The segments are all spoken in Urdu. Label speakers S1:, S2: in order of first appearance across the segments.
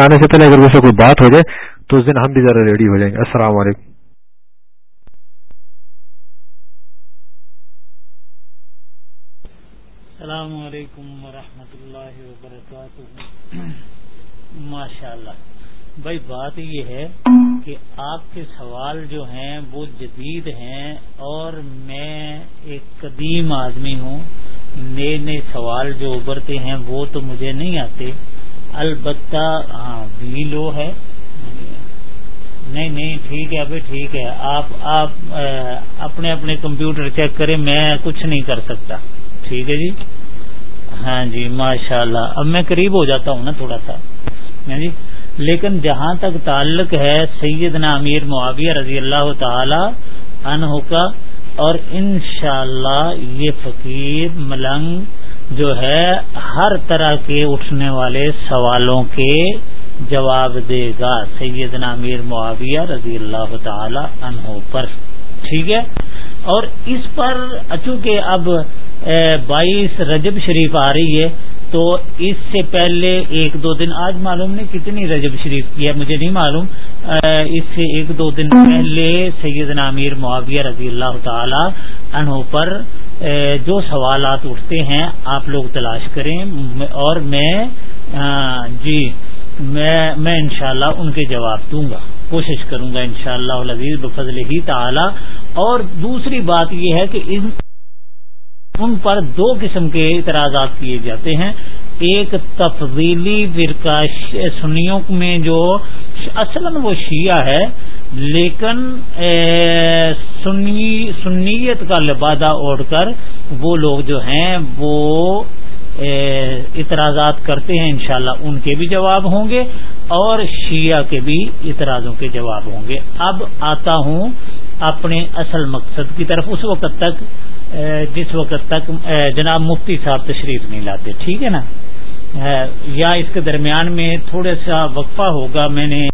S1: آنے سے پہلے اگر ویسے کوئی بات ہو جائے تو اس دن ہم بھی ذرا ریڈی ہو جائیں گے۔ السلام علیکم۔
S2: السلام علیکم ورحمۃ اللہ وبرکاتہ۔ ماشاء اللہ بھائی بات یہ ہے کہ آپ کے سوال جو ہیں وہ جدید ہیں اور میں ایک قدیم آدمی ہوں۔ نئے نئے سوال جو ابھرتے ہیں وہ تو مجھے نہیں آتے۔ البتہ ہاں وی لو ہے۔ نہیں نہیں، ٹھیک ہے، ابھی ٹھیک ہے۔ آپ آپ اپنے اپنے کمپیوٹر چیک کریں، میں کچھ نہیں کر سکتا۔ ٹھیک ہے جی؟ ہاں جی ماشاء اللہ اب میں قریب ہو جاتا ہوں نا تھوڑا سا۔ ہاں جی؟ لیکن جہاں تک تعلق ہے سیدنا امیر معاویہ رضی اللہ تعالی عنہ کا، اور انشاءاللہ اللہ یہ فقیر، ملنگ جو ہے، ہر طرح کے اٹھنے والے سوالوں کے جواب دے گا سیدنا امیر معاویہ رضی اللہ تعالی عنہ پر، ٹھیک ہے؟ اور اس پر چونکہ اب بائیس رجب شریف آ رہی ہے تو اس سے پہلے ایک دو دن، آج معلوم نہیں کتنی رجب شریف کی ہے، مجھے نہیں معلوم۔ اس سے ایک دو دن پہلے سید امیر معاویہ رضی اللہ تعالی عنہ پر جو سوالات اٹھتے ہیں، آپ لوگ تلاش کریں۔ اور میں جی میں میں انشاءاللہ ان کے جواب دوں گا۔ کوشش کروں گا انشاءاللہ شاء اللہ بفضل ہی تعالی۔ اور دوسری بات یہ ہے کہ ان ان پر دو قسم کے اعتراضات کیے جاتے ہیں۔ ایک تفضیلی فرقہ سنیوں میں جو اصلا وہ شیعہ ہے، لیکن سنی، سنیت کا لبادہ اوڑھ کر وہ لوگ جو ہیں وہ اعتراضات کرتے ہیں، انشاءاللہ ان کے بھی جواب ہوں گے اور شیعہ کے بھی اعتراضوں کے جواب ہوں گے۔ اب آتا ہوں اپنے اصل مقصد کی طرف، اس وقت تک جس وقت تک جناب مفتی صاحب تشریف نہیں لاتے، ٹھیک ہے نا؟ یا اس کے درمیان میں تھوڑا سا وقفہ ہوگا، میں نے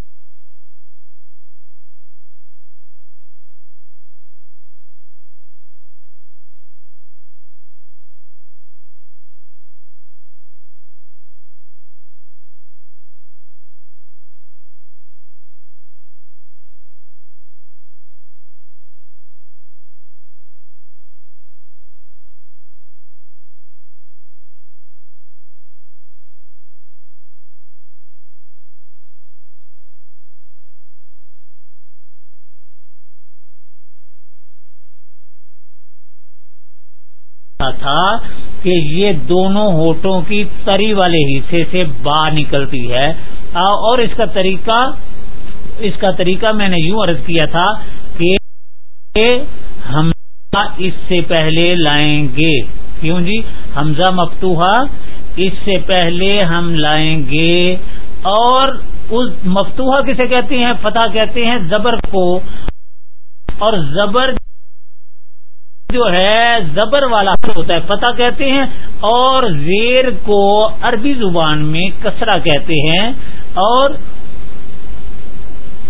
S2: تھا کہ یہ دونوں ہوٹوں کی تری والے حصے سے باہر نکلتی ہے۔ اور اس کا طریقہ، اس کا طریقہ میں نے یوں عرض کیا تھا کہ ہم اس سے پہلے لائیں گے۔ کیوں جی؟ حمزہ مفتوحا اس سے پہلے ہم لائیں گے۔ اور اس مفتوحا کسے کہتے ہیں؟ فتح کہتے ہیں زبر کو۔ اور زبر جو ہے زبر والا ہوتا ہے، فتح کہتے ہیں اور زیر کو عربی زبان میں کسرا کہتے ہیں اور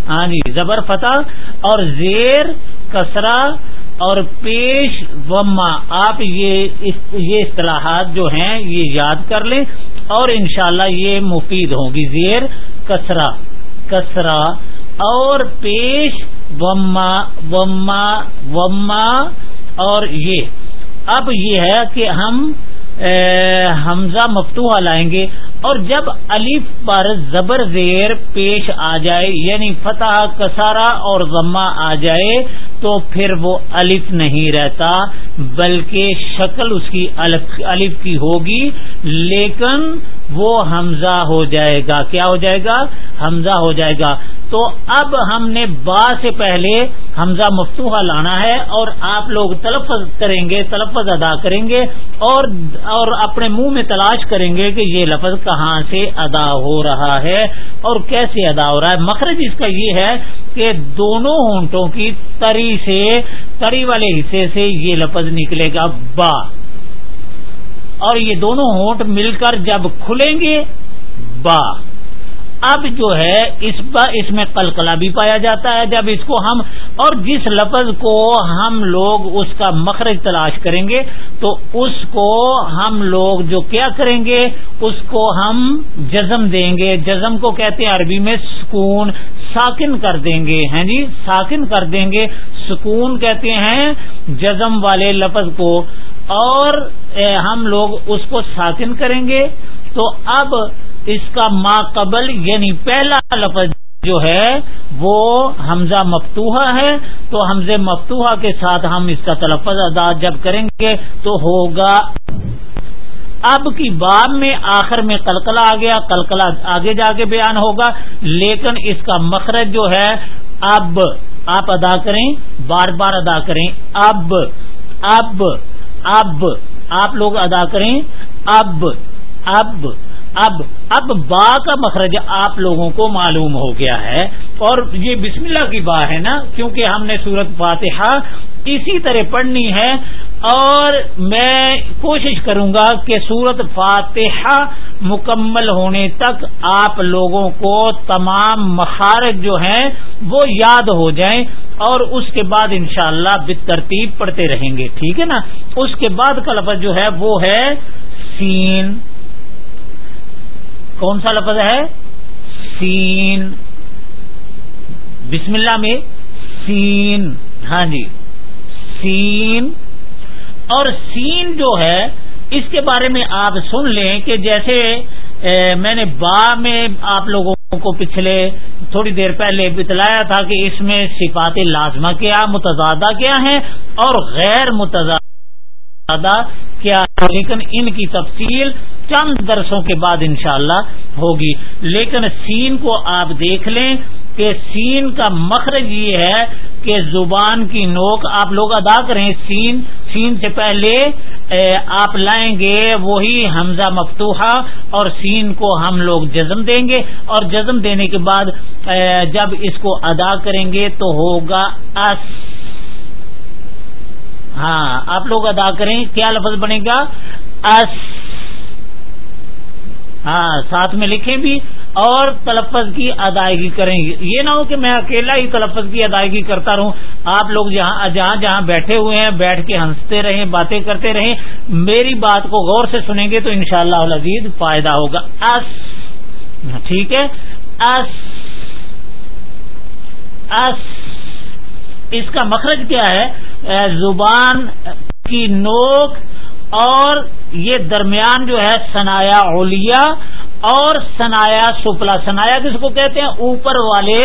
S2: ہاں جی زبر فتح اور زیر کسرا اور پیش وما، آپ یہ یہ اصطلاحات جو ہیں یہ یاد کر لیں اور انشاءاللہ یہ مفید ہوں گی۔ زیر کسرا کسرا اور پیش وما وما وما اور یہ۔ اب یہ ہے کہ ہم حمزہ مفتوحہ لائیں گے اور جب الف پر زبر زیر پیش آ جائے یعنی فتح کسارا اور غمہ آ جائے، تو پھر وہ الف نہیں رہتا، بلکہ شکل اس کی الف کی ہوگی۔ لیکن وہ حمزہ ہو جائے گا۔ کیا ہو جائے گا؟ حمزہ ہو جائے گا۔ تو اب ہم نے با سے پہلے حمزہ مفتوحہ لانا ہے اور آپ لوگ تلفظ کریں گے، تلفظ ادا کریں گے اور اور اپنے منہ میں تلاش کریں گے کہ یہ لفظ کہاں سے ادا ہو رہا ہے اور کیسے ادا ہو رہا ہے۔ مخرج اس کا یہ ہے کہ دونوں ہونٹوں کی تری سے تری والے حصے سے یہ لفظ نکلے گا با۔ اور یہ دونوں ہونٹ مل کر جب کھلیں گے، با۔ اب جو ہے، اس اس میں قلقلہ بھی پایا جاتا ہے جب اس کو ہم، اور جس لفظ کو ہم لوگ اس کا مخرج تلاش کریں گے، تو اس کو ہم لوگ جو کیا کریں گے، اس کو ہم جزم دیں گے۔ جزم کو کہتے ہیں عربی میں سکون، ساکن کر دیں گے۔ ہیں جی؟ ساکن کر دیں گے۔ سکون کہتے ہیں جزم والے لفظ کو۔ اور ہم لوگ اس کو ساکن کریں گے۔ تو اب اس کا ما قبل یعنی پہلا لفظ جو ہے، وہ حمزہ مفتوحہ ہے۔ تو حمزہ مفتوحہ کے ساتھ ہم اس کا تلفظ ادا جب کریں گے، تو ہوگا اب کی باب میں آخر میں کلکلا آ گیا۔ کلکلا آگے جا کے بیان ہوگا۔ لیکن اس کا مخرج جو ہے، اب آپ ادا کریں، بار بار ادا کریں۔ اب اب اب آپ لوگ ادا کریں اب اب اب اب با کا مخرج آپ لوگوں کو معلوم ہو گیا ہے اور یہ بسم اللہ کی با ہے نا کیونکہ ہم نے سورت فاتحہ اسی طرح پڑھنی ہے اور میں کوشش کروں گا کہ سورت فاتحہ مکمل ہونے تک آپ لوگوں کو تمام مخارج جو ہیں وہ یاد ہو جائیں اور اس کے بعد انشاءاللہ شاء اللہ ترتیب پڑھتے رہیں گے، ٹھیک ہے نا؟ اس کے بعد کا لفظ جو ہے وہ ہے سین۔ کون سا لفظ ہے؟ سین۔ بسم اللہ میں سین۔ ہاں جی۔ سین۔ اور سین جو ہے، اس کے بارے میں آپ سن لیں کہ جیسے میں نے با میں آپ لوگوں کو پچھلے تھوڑی دیر پہلے بتلایا تھا کہ اس میں صفات لازمہ کیا، متضادہ کیا ہیں اور غیر متضادہ کیا لیکن ان کی تفصیل چند درسوں کے بعد انشاءاللہ ہوگی۔ لیکن سین کو آپ دیکھ لیں کہ سین کا مخرج یہ ہے کہ زبان کی نوک آپ لوگ ادا کریں سین سین سے پہلے آپ لائیں گے وہی حمزہ مفتوحہ اور سین کو ہم لوگ جزم دیں گے اور جزم دینے کے بعد جب اس کو ادا کریں گے تو ہوگا اس۔ ہاں آپ لوگ ادا کریں، کیا لفظ بنے گا؟ اس۔ ہاں ساتھ میں لکھیں بھی۔ اور تلفظ کی ادائیگی کریں گے یہ نہ ہو کہ میں اکیلا ہی تلفظ کی ادائیگی کرتا رہوں آپ لوگ جہاں جہاں جہاں بیٹھے ہوئے ہیں، بیٹھ کے ہنستے رہیں، باتیں کرتے رہیں، میری بات کو غور سے سنیں گے تو انشاءاللہ شاء اللہ فائدہ ہوگا۔ اس، ٹھیک ہے؟ اس اس اس کا مخرج کیا ہے؟ زبان کی نوک اور یہ درمیان جو ہے سنایا اولیا اور سنایا سپلا سنایا کس کو کہتے ہیں؟ اوپر والے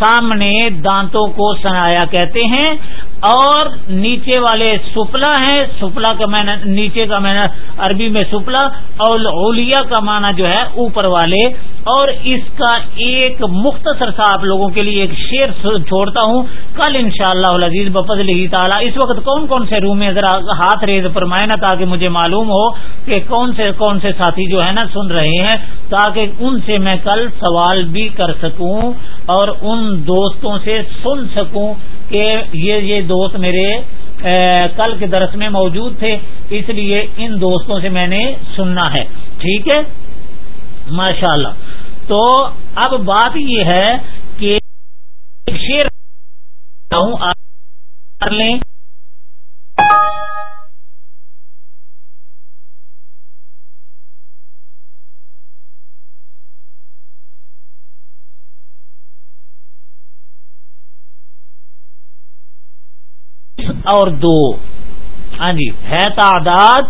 S2: سامنے دانتوں کو سنایا کہتے ہیں اور نیچے والے سپلا ہیں سپلا کا میں نے نیچے کا میں نے عربی میں سپلا اور اولیا کا معنی جو ہے اوپر والے۔ اور اس کا ایک مختصر سا آپ لوگوں کے لیے ایک شعر چھوڑتا ہوں۔ کل ان شاء اللہ عزیز بفض تعالیٰ، اس وقت کون کون سے روم میں ذرا ہاتھ ریز فرمائے نا تاکہ مجھے معلوم ہو کہ کون سے کون سے ساتھی جو ہے نا سن رہے ہیں، تاکہ ان سے میں کل سوال بھی کر سکوں۔ اور ان دوستوں سے سن سکوں کہ یہ یہ دوست میرے کل کے درس میں موجود تھے، اس لیے ان دوستوں سے میں نے سننا ہے۔ ٹھیک ہے؟ ماشاء اللہ تو اب بات یہ ہے کہ شیر کر لیں۔ اور دو۔ ہاں جی ہے تعداد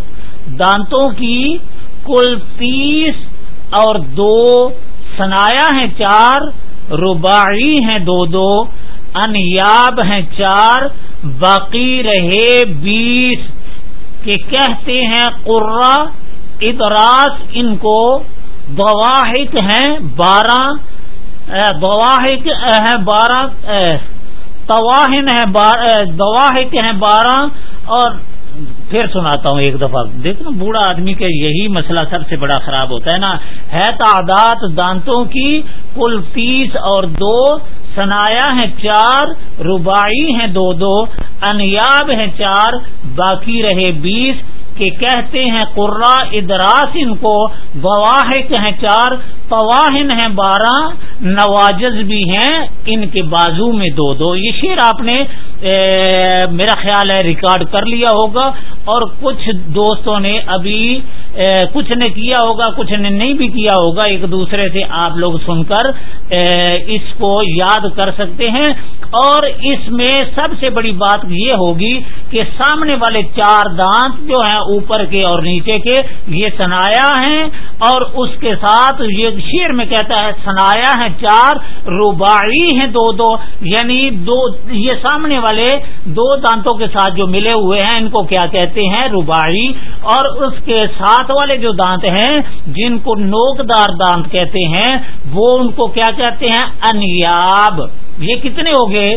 S2: دانتوں کی کل تیس اور دو۔ سنایا ہیں چار، رباعی ہیں دو دو۔ انیاب ہیں چار، باقی رہے بیس۔ کے کہتے ہیں قرا ادراس ان کو بواحق ہیں بارہ بواحق ہیں بارہ تواہن ہے دواحق ہیں بارہ اور پھر سناتا ہوں ایک دفعہ۔ دیکھو بوڑھا آدمی کا یہی مسئلہ سب سے بڑا خراب ہوتا ہے نا۔ ہے تعداد دانتوں کی کل تیس اور دو، سنایا ہے چار ربائی ہیں دو دو، انیاب ہیں چار، باقی رہے بیس، کہ کہتے ہیں قرا ادراس ان کو بواحق ہیں چار پواہن ہیں بارہ، نواجز بھی ہیں، ان کے بازو میں دو دو۔ یہ شیر آپ نے میرا خیال ہے ریکارڈ کر لیا ہوگا، اور کچھ دوستوں نے ابھی کچھ نے کیا ہوگا، کچھ نے نہیں بھی کیا ہوگا، ایک دوسرے سے آپ لوگ سن کر اس کو یاد کر سکتے ہیں۔ اور اس میں سب سے بڑی بات یہ ہوگی کہ سامنے والے چار دانت جو ہیں اوپر کے اور نیچے کے، یہ سنایا ہیں، اور اس کے ساتھ یہ شیر میں کہتا ہے، سنایا ہے چار روبائی ہیں دو دو یعنی دو، یہ سامنے والے دو دانتوں کے ساتھ جو ملے ہوئے ہیں، ان کو کیا کہتے ہیں؟ روبائی اور اس کے ساتھ والے جو دانت ہیں، جن کو نوک دار دانت کہتے ہیں، وہ ان کو کیا کہتے ہیں؟ انیاب۔ یہ کتنے ہو گئے؟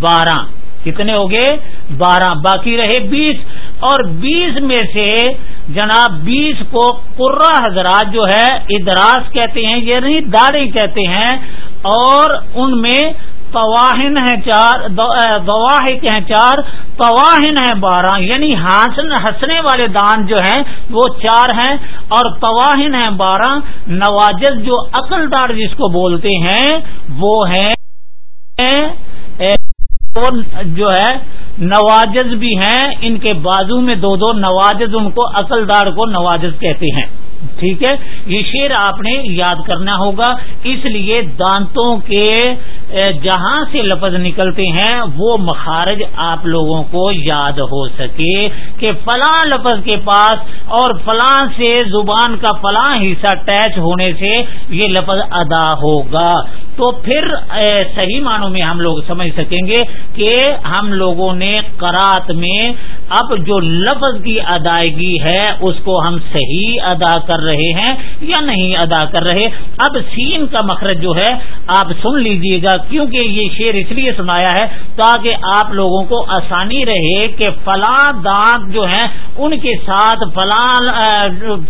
S2: بارہ۔ کتنے ہو گئے؟ بارہ. باقی رہے بیس. اور بیس میں سے جناب بیس کو قرہ حضرات جو ہے، ادراس کہتے ہیں یعنی داڑھی کہتے ہیں۔ اور ان میں تواہن ہے چار دواحق ہیں چار تواہن ہے بارہ۔ یعنی ہنسنے والے دان جو ہیں، وہ چار ہیں۔ اور تواہن ہے بارہ۔ نواجز جو عقل دار جس کو بولتے ہیں، وہ ہیں جو ہے، نواجز بھی ہیں، ان کے بازو میں دو دو نواجز ان کو عقل دار کو نواجز کہتے ہیں۔ ٹھیک ہے؟ یہ شیر آپ نے یاد کرنا ہوگا۔ اس لیے دانتوں کے جہاں سے لفظ نکلتے ہیں وہ مخارج آپ لوگوں کو یاد ہو سکے کہ فلاں لفظ کے پاس اور فلاں سے زبان کا فلاں حصہ ٹیچ ہونے سے یہ لفظ ادا ہوگا۔ تو پھر صحیح معنوں میں ہم لوگ سمجھ سکیں گے کہ ہم لوگوں نے کرات میں اب جو لفظ کی ادائیگی ہے، اس کو ہم صحیح ادا کر رہے ہیں یا نہیں ادا کر رہے۔ اب سین کا مخرج جو ہے، آپ سن لیجیے گا کیونکہ یہ شعر اس لیے سنایا ہے تاکہ آپ لوگوں کو آسانی رہے کہ فلاں دانت جو ہیں، ان کے ساتھ فلاں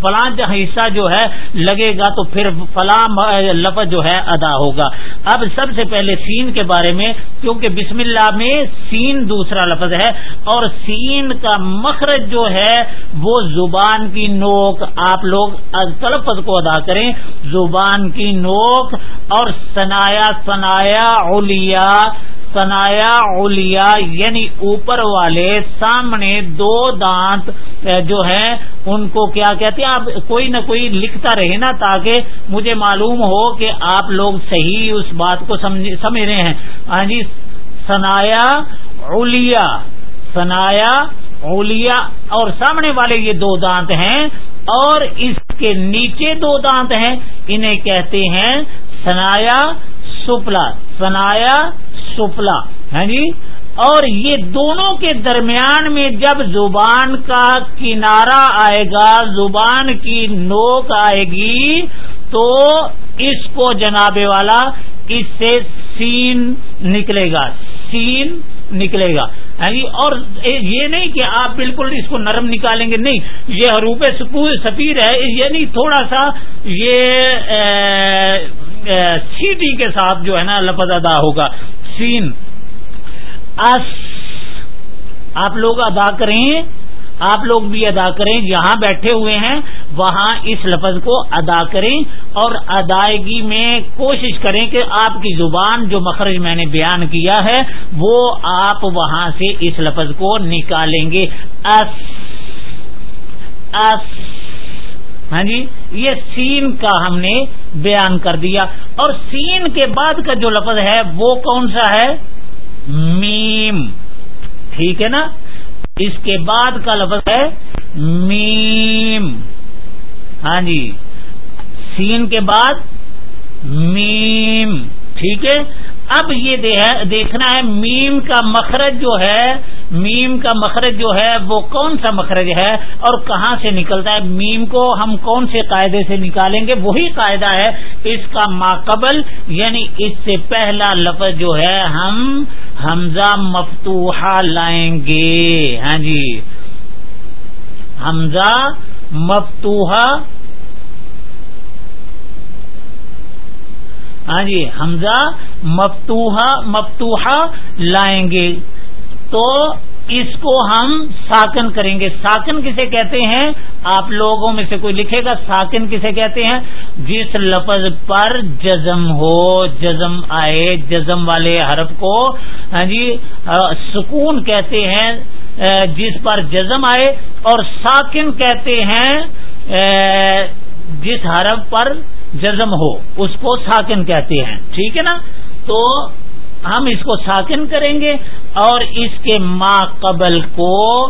S2: فلاں حصہ جو ہے لگے گا تو پھر فلاں لفظ جو ہے ادا ہوگا۔ اب سب سے پہلے سین کے بارے میں، کیونکہ بسم اللہ میں سین دوسرا لفظ ہے اور سین کا مخرج جو ہے، وہ زبان کی نوک۔ آپ لوگ تلفظ کو ادا کریں، زبان کی نوک اور سنایا سنایا اولیا سنایا اولیا یعنی اوپر والے، سامنے دو دانت جو ہیں، ان کو کیا کہتے ہیں؟ آپ کوئی نہ کوئی لکھتا رہے نا تاکہ مجھے معلوم ہو کہ آپ لوگ صحیح اس بات کو سمجھ رہے ہیں۔ ہاں جی سنایا اولیا سنایا اولیا اور سامنے والے یہ دو دانت ہیں، اور اس کے نیچے دو دانت ہیں۔ انہیں کہتے ہیں سنایا سپلا۔ سنایا سپلا ہے ہاں جی؟ اور یہ دونوں کے درمیان میں جب زبان کا کنارہ آئے گا، زبان کی نوک آئے گی، تو اس کو جناب والا اس سے سین نکلے گا، سین نکلے گا یعنی اور یہ نہیں کہ آپ بالکل اس کو نرم نکالیں گے، نہیں، یہ حروف سفیر ہے یعنی تھوڑا سا یہ سیٹی کے ساتھ جو ہے نا لفظ ادا ہوگا۔ سین۔ اس۔ آپ لوگ ادا کریں۔ آپ لوگ بھی ادا کریں۔ جہاں بیٹھے ہوئے ہیں۔ وہاں اس لفظ کو ادا کریں اور ادائیگی میں کوشش کریں کہ آپ کی زبان جو مخرج میں نے بیان کیا ہے، وہ آپ وہاں سے اس لفظ کو نکالیں گے۔ اس۔ اس۔ ہاں جی؟ یہ سین کا ہم نے بیان کر دیا۔ اور سین کے بعد کا جو لفظ ہے، وہ کون سا ہے؟ میم۔ ٹھیک ہے نا؟ اس کے بعد کا لفظ ہے میم۔ ہاں جی؟ سین کے بعد میم۔ ٹھیک ہے؟ اب یہ دیکھنا ہے، میم کا مخرج جو ہے میم کا مخرج جو ہے وہ کون سا مخرج ہے اور کہاں سے نکلتا ہے؟ میم کو ہم کون سے قاعدے سے نکالیں گے؟ وہی قاعدہ ہے اس کا ماقبل یعنی اس سے پہلا لفظ جو ہے ہم، حمزہ مفتوحہ لائیں گے۔ ہاں جی۔ حمزہ مفتوحہ۔ ہاں جی حمزہ مفتوحہ مفتوحہ لائیں گے۔ تو اس کو ہم ساکن کریں گے۔ ساکن کسے کہتے ہیں؟ آپ لوگوں میں سے کوئی لکھے گا۔ ساکن کسے کہتے ہیں؟ جس لفظ پر جزم ہو، جزم آئے، جزم والے حرف کو ہاں جی سکون کہتے ہیں جس پر جزم آئے۔ اور ساکن کہتے ہیں جس حرف پر جزم ہو، اس کو ساکن کہتے ہیں۔ ٹھیک ہے نا؟ تو ہم اس کو ساکن کریں گے اور اس کے ما قبل کو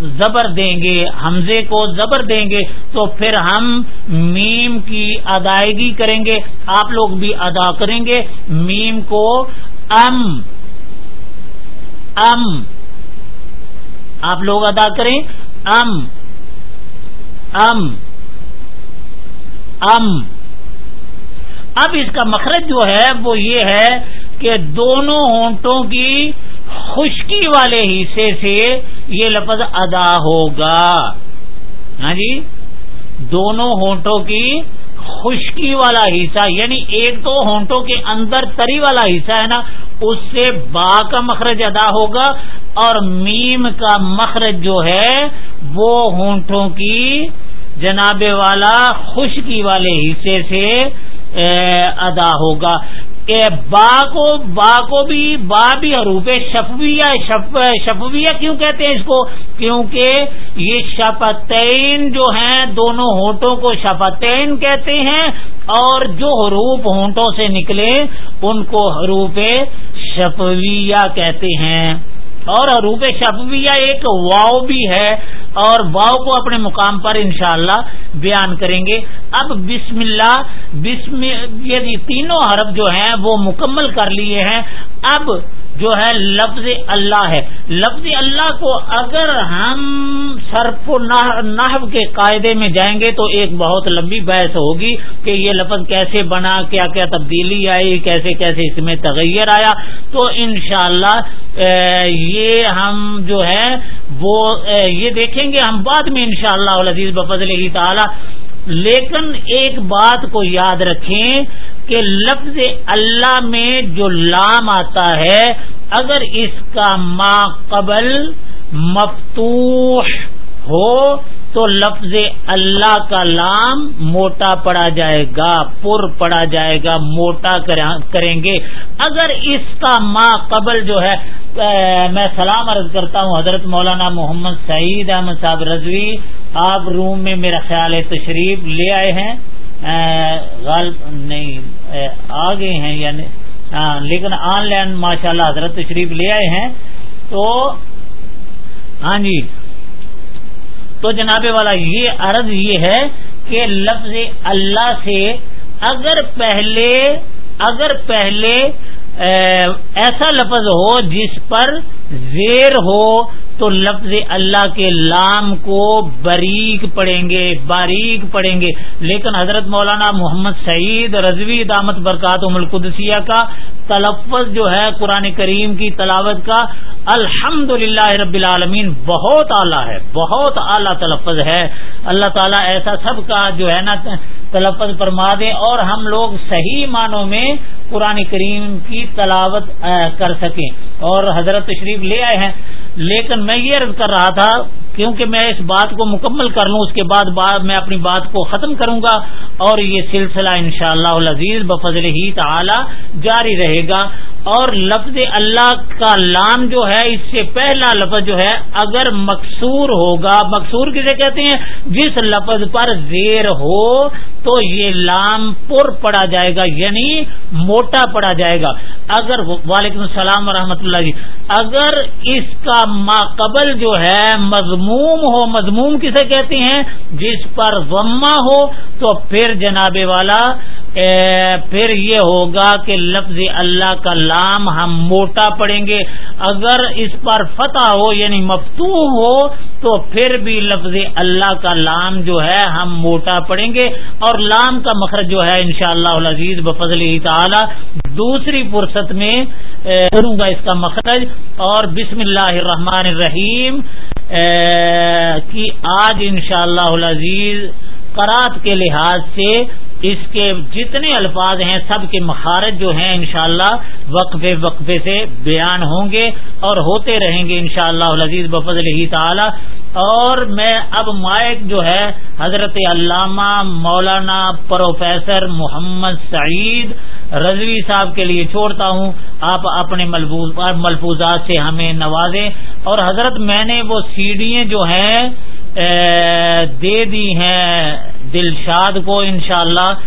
S2: زبر دیں گے، حمزے کو زبر دیں گے، تو پھر ہم میم کی ادائیگی کریں گے۔ آپ لوگ بھی ادا کریں گے۔ میم کو ام ام۔ آپ لوگ ادا کریں۔ ام ام ام۔ اب اس کا مخرج جو ہے وہ یہ ہے کہ دونوں ہونٹوں کی خشکی والے حصے سے یہ لفظ ادا ہوگا۔ ہاں جی؟ دونوں ہونٹوں کی خشکی والا حصہ یعنی ایک تو ہونٹوں کے اندر تری والا حصہ ہے نا، اس سے با کا مخرج ادا ہوگا اور میم کا مخرج جو ہے وہ ہونٹوں کی جناب والا خشکی والے حصے سے ادا ہوگا۔ با کو با کو بھی، با بھی حروف شفویہ شفویہ کیوں کہتے ہیں اس کو؟ کیونکہ یہ شپتین جو ہیں، دونوں ہونٹوں کو شپتین کہتے ہیں۔ اور جو حروف ہونٹوں سے نکلے، ان کو حروف شفویہ کہتے ہیں۔ اور حروف شفویہ ایک واؤ بھی ہے اور واؤ کو اپنے مقام پر انشاءاللہ بیان کریں گے۔ اب بسم اللہ، بسم، یہ تینوں حرف جو ہیں وہ مکمل کر لیے ہیں۔ اب جو ہے لفظ اللہ ہے۔ لفظ اللہ کو اگر ہم سرف نحو کے قاعدے میں جائیں گے تو ایک بہت لمبی بحث ہوگی کہ یہ لفظ کیسے بنا، کیا کیا تبدیلی آئی، کیسے کیسے اس میں تغیر آیا۔ تو انشاءاللہ یہ ہم جو ہے وہ یہ دیکھیں گے۔ ہم بعد میں انشاءاللہ شاء اللہ عزیز بفضل تعالی لیکن ایک بات کو یاد رکھیں کہ لفظ اللہ میں جو لام آتا ہے، اگر اس کا ما قبل مفتوح ہو تو لفظ اللہ کا لام موٹا پڑا جائے گا، پر پڑا جائے گا، موٹا کریں گے۔ اگر اس کا ما قبل جو ہے میں سلام عرض کرتا ہوں، حضرت مولانا محمد سعید احمد صاحب رضوی، آپ روم میں میرا خیال ہے تشریف لے آئے ہیں۔ غالب نہیں آ گئے ہیں یعنی ہاں، لیکن آن لائن ماشاء اللہ حضرت تشریف لے آئے ہیں۔ تو ہاں جی تو جناب والا، یہ عرض یہ ہے کہ لفظ اللہ سے اگر پہلے اگر پہلے ایسا لفظ ہو جس پر زیر ہو تو لفظ اللہ کے لام کو بریک پڑھیں گے، باریک پڑھیں گے۔ لیکن حضرت مولانا محمد سعید رضوی دامت برکات القدسیہ کا تلفظ جو ہے قرآن کریم کی تلاوت کا الحمد رب العالمین بہت اعلیٰ ہے، بہت اعلیٰ تلفظ ہے۔ اللہ تعالیٰ ایسا سب کا جو ہے نا تلفظ فرما دیں اور ہم لوگ صحیح معنوں میں قرآن کریم کی تلاوت کر سکیں۔ اور حضرت تشریف لے آئے ہیں، لیکن میں یہ عرض کر رہا تھا، کیونکہ میں اس بات کو مکمل کر لوں، اس کے بعد میں اپنی بات کو ختم کروں گا، اور یہ سلسلہ انشاءاللہ شاء اللہ بفضل ہی تعالی جاری رہے گا۔ اور لفظ اللہ کا لام جو ہے، اس سے پہلا لفظ جو ہے، اگر مقصور ہوگا، مقصور کسے کہتے ہیں؟ جس لفظ پر زیر ہو تو یہ لام پر پڑا جائے گا یعنی موٹا پڑا جائے گا۔ اگر وعلیکم السلام ورحمۃ اللہ جی۔ اگر اس کا ما قبل جو ہے، مضموم ہو، مضموم کسے کہتے ہیں؟ جس پر وما ہو، تو پھر جناب والا پھر یہ ہوگا کہ لفظ اللہ کا لام ہم موٹا پڑیں گے۔ اگر اس پر فتح ہو یعنی مفتو ہو، تو پھر بھی لفظ اللہ کا لام جو ہے ہم موٹا پڑیں گے۔ اور لام کا مخرج جو ہے، انشاءاللہ شاء اللہ عزیز بفضل تعالی، دوسری فرصت میں کروں گا اس کا مخرج۔ اور بسم اللہ الرحمن الرحیم کی آج انشاءاللہ شاء اللہ عزیز قرات کے لحاظ سے اس کے جتنے الفاظ ہیں، سب کے مخارج جو ہیں انشاءاللہ وقفے وقفے سے بیان ہوں گے اور ہوتے رہیں گے انشاءاللہ شاء اللہ بفضل ہی تعالی۔ اور میں اب مائک جو ہے، حضرت علامہ مولانا پروفیسر محمد سعید رضوی صاحب کے لیے چھوڑتا ہوں۔ آپ اپنے ملفوظات سے ہمیں نوازیں۔ اور حضرت میں نے وہ سیڑھیاں جو ہیں دے دی ہیں دلشاد کو انشاءاللہ۔